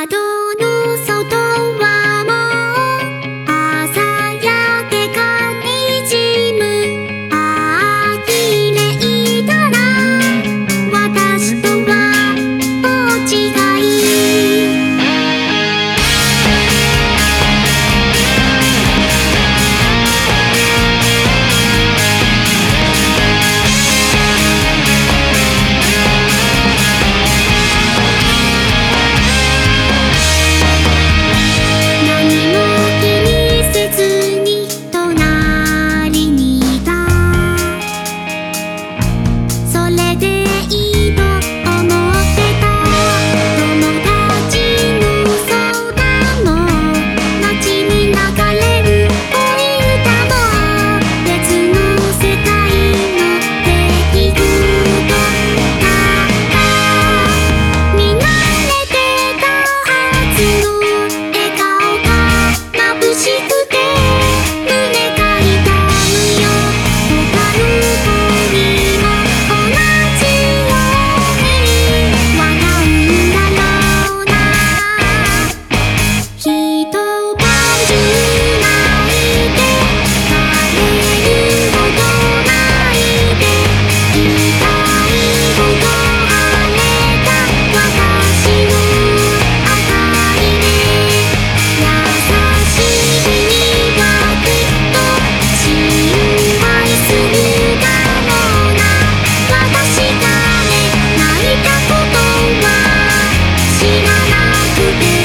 あ。to be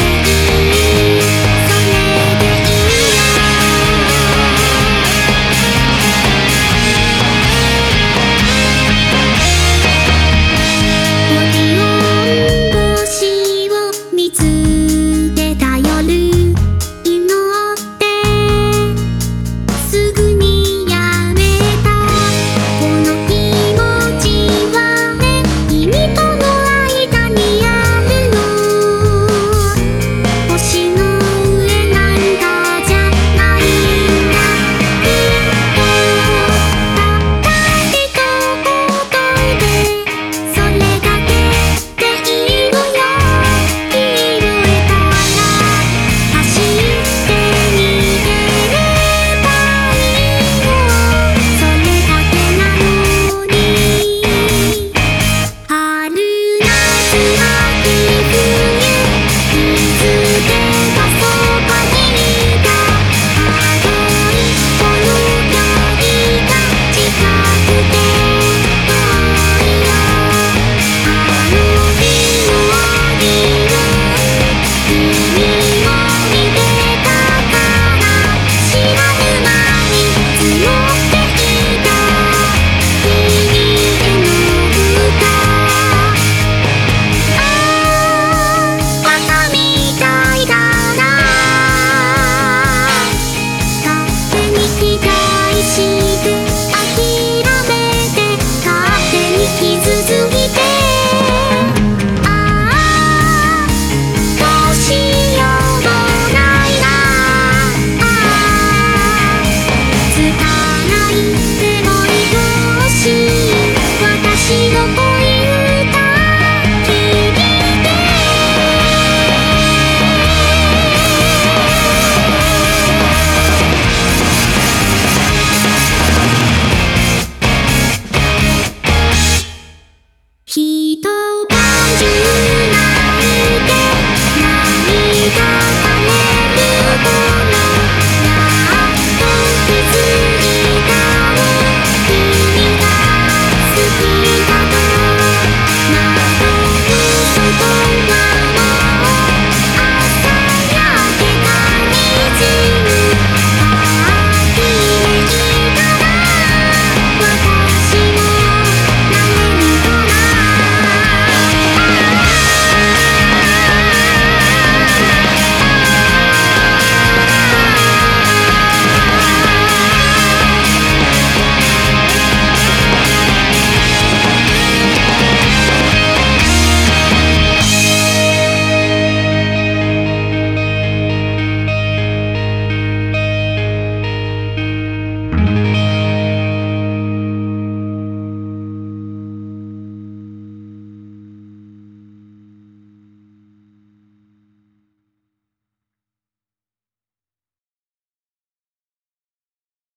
して